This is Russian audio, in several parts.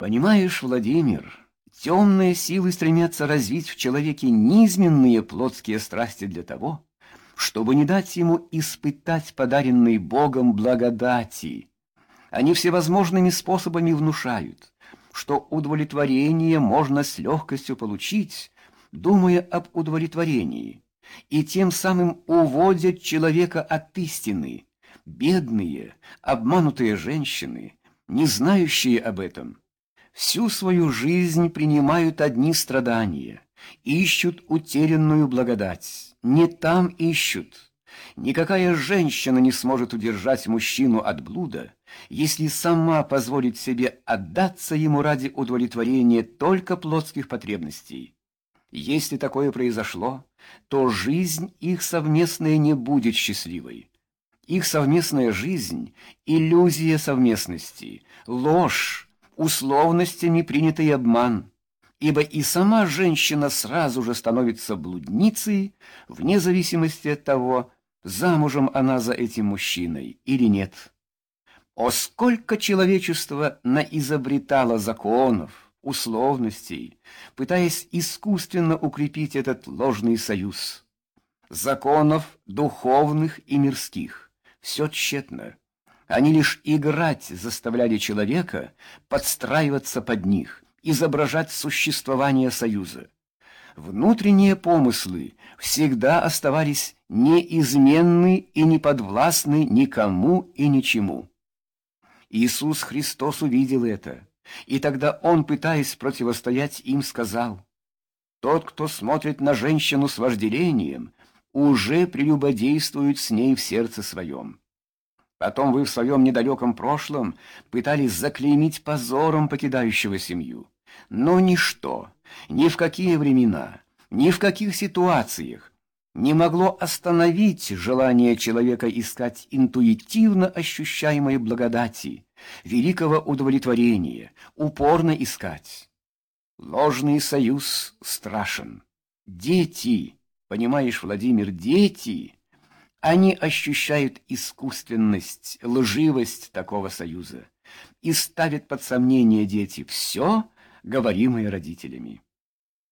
Понимаешь, Владимир, темные силы стремятся развить в человеке низменные плотские страсти для того, чтобы не дать ему испытать подаренные Богом благодати. Они всевозможными способами внушают, что удовлетворение можно с легкостью получить, думая об удовлетворении, и тем самым уводят человека от истины. Бедные, обманутые женщины, не знающие об этом, всю свою жизнь принимают одни страдания, ищут утерянную благодать, не там ищут. Никакая женщина не сможет удержать мужчину от блуда, если сама позволит себе отдаться ему ради удовлетворения только плотских потребностей. Если такое произошло, то жизнь их совместная не будет счастливой. Их совместная жизнь — иллюзия совместности, ложь, условностями принятый обман, ибо и сама женщина сразу же становится блудницей, вне зависимости от того, замужем она за этим мужчиной или нет. О, сколько человечество наизобретало законов, условностей, пытаясь искусственно укрепить этот ложный союз. Законов духовных и мирских. Все тщетно. Они лишь играть заставляли человека подстраиваться под них, изображать существование союза. Внутренние помыслы всегда оставались неизменны и не подвластны никому и ничему. Иисус Христос увидел это, и тогда Он, пытаясь противостоять им, сказал, «Тот, кто смотрит на женщину с вожделением, уже прелюбодействует с ней в сердце своем». Потом вы в своем недалеком прошлом пытались заклеймить позором покидающего семью. Но ничто, ни в какие времена, ни в каких ситуациях не могло остановить желание человека искать интуитивно ощущаемой благодати, великого удовлетворения, упорно искать. Ложный союз страшен. Дети, понимаешь, Владимир, дети — они ощущают искусственность, лживость такого союза и ставят под сомнение дети все, говоримое родителями.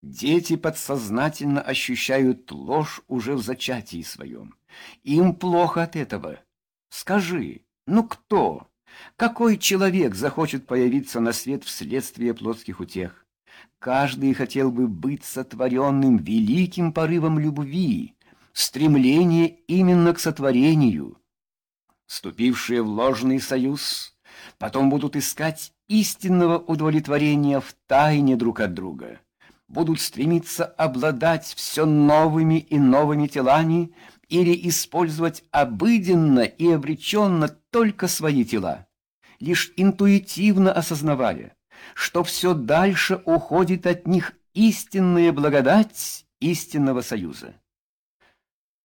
Дети подсознательно ощущают ложь уже в зачатии своем. Им плохо от этого. Скажи, ну кто, какой человек захочет появиться на свет вследствие плотских утех? Каждый хотел бы быть сотворенным великим порывом любви, стремление именно к сотворению. Вступившие в ложный союз потом будут искать истинного удовлетворения в тайне друг от друга, будут стремиться обладать все новыми и новыми телами или использовать обыденно и обреченно только свои тела, лишь интуитивно осознавая, что все дальше уходит от них истинная благодать истинного союза.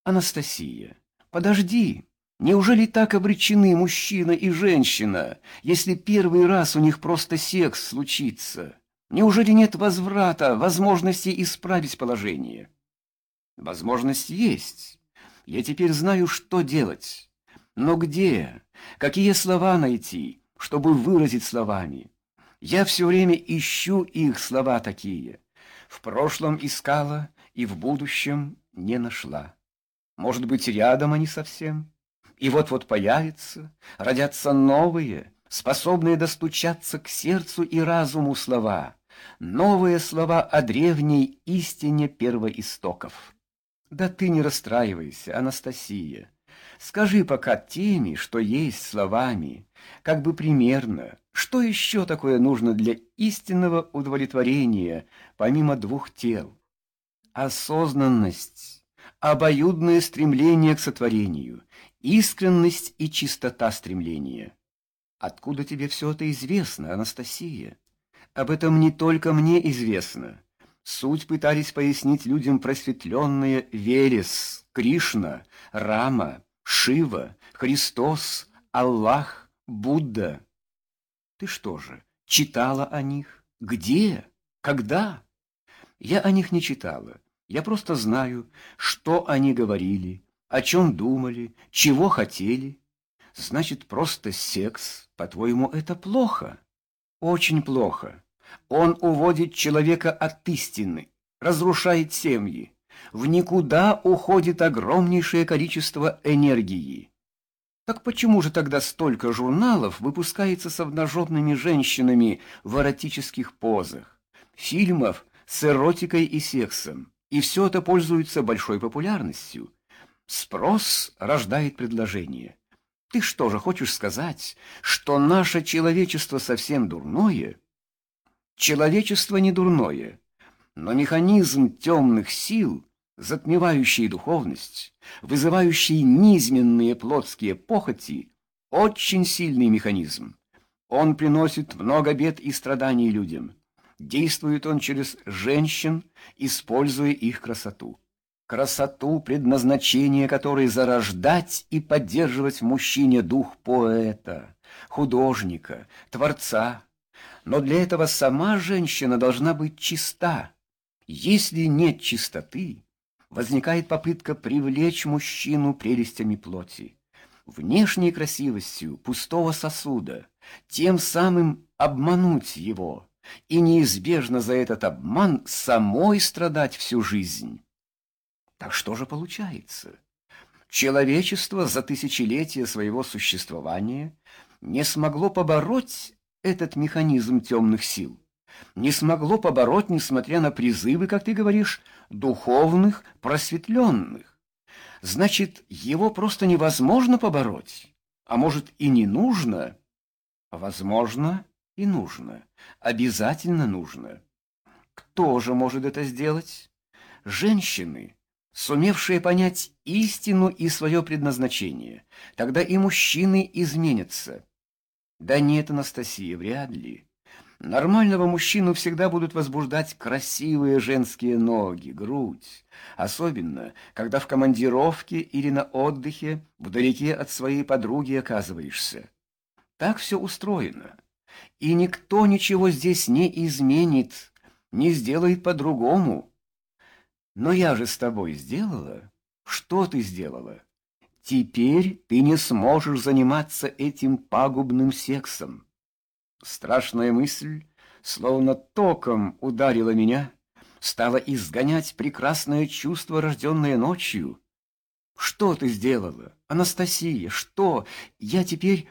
Анастасия, подожди. Неужели так обречены мужчина и женщина, если первый раз у них просто секс случится? Неужели нет возврата, возможности исправить положение? Возможность есть. Я теперь знаю, что делать. Но где? Какие слова найти, чтобы выразить словами? Я все время ищу их слова такие. В прошлом искала и в будущем не нашла. Может быть, рядом они совсем. И вот-вот появятся, родятся новые, способные достучаться к сердцу и разуму слова, новые слова о древней истине первоистоков. Да ты не расстраивайся, Анастасия. Скажи пока теми, что есть словами, как бы примерно, что еще такое нужно для истинного удовлетворения, помимо двух тел? Осознанность обоюдное стремление к сотворению, искренность и чистота стремления. Откуда тебе все это известно, Анастасия? Об этом не только мне известно. Суть пытались пояснить людям просветленные Велес, Кришна, Рама, Шива, Христос, Аллах, Будда. Ты что же, читала о них? Где? Когда? Я о них не читала. Я просто знаю, что они говорили, о чем думали, чего хотели. Значит, просто секс, по-твоему, это плохо? очень плохо. Он уводит человека от истины, разрушает семьи. В никуда уходит огромнейшее количество энергии. Так почему же тогда столько журналов выпускается с обнаженными женщинами в эротических позах, фильмов с эротикой и сексом, и все это пользуется большой популярностью? Спрос рождает предложение. Ты что же хочешь сказать, что наше человечество совсем дурное? Человечество не дурное, но механизм темных сил, затмевающий духовность, вызывающий низменные плотские похоти, очень сильный механизм. Он приносит много бед и страданий людям. Действует он через женщин, используя их красоту красоту, предназначение которой зарождать и поддерживать в мужчине дух поэта, художника, творца. Но для этого сама женщина должна быть чиста. Если нет чистоты, возникает попытка привлечь мужчину прелестями плоти, внешней красивостью пустого сосуда, тем самым обмануть его и неизбежно за этот обман самой страдать всю жизнь. Так что же получается? Человечество за тысячелетия своего существования не смогло побороть этот механизм темных сил, не смогло побороть, несмотря на призывы, как ты говоришь, духовных, просветленных. Значит, его просто невозможно побороть, а может и не нужно? Возможно и нужно, обязательно нужно. Кто же может это сделать? Женщины сумевшие понять истину и свое предназначение. Тогда и мужчины изменятся. Да нет, Анастасия, вряд ли. Нормального мужчину всегда будут возбуждать красивые женские ноги, грудь. Особенно, когда в командировке или на отдыхе вдалеке от своей подруги оказываешься. Так все устроено. И никто ничего здесь не изменит, не сделает по-другому. Но я же с тобой сделала. Что ты сделала? Теперь ты не сможешь заниматься этим пагубным сексом. Страшная мысль, словно током ударила меня, стала изгонять прекрасное чувство, рожденное ночью. Что ты сделала, Анастасия? Что? Я теперь...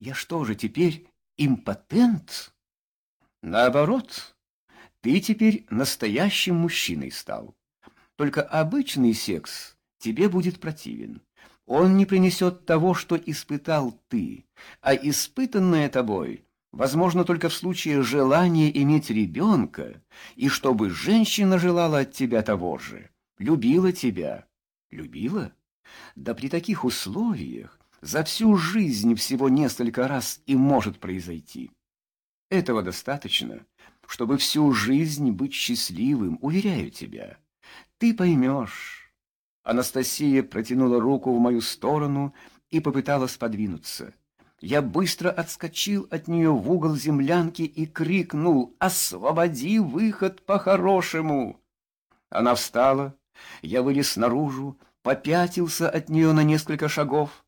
Я что же теперь импотент? Наоборот, ты теперь настоящим мужчиной стал. Только обычный секс тебе будет противен. Он не принесет того, что испытал ты, а испытанное тобой возможно только в случае желания иметь ребенка, и чтобы женщина желала от тебя того же, любила тебя. Любила? Да при таких условиях за всю жизнь всего несколько раз и может произойти. Этого достаточно, чтобы всю жизнь быть счастливым, уверяю тебя. Ты поймешь. Анастасия протянула руку в мою сторону и попыталась подвинуться. Я быстро отскочил от нее в угол землянки и крикнул «Освободи выход по-хорошему!». Она встала, я вылез наружу, попятился от нее на несколько шагов,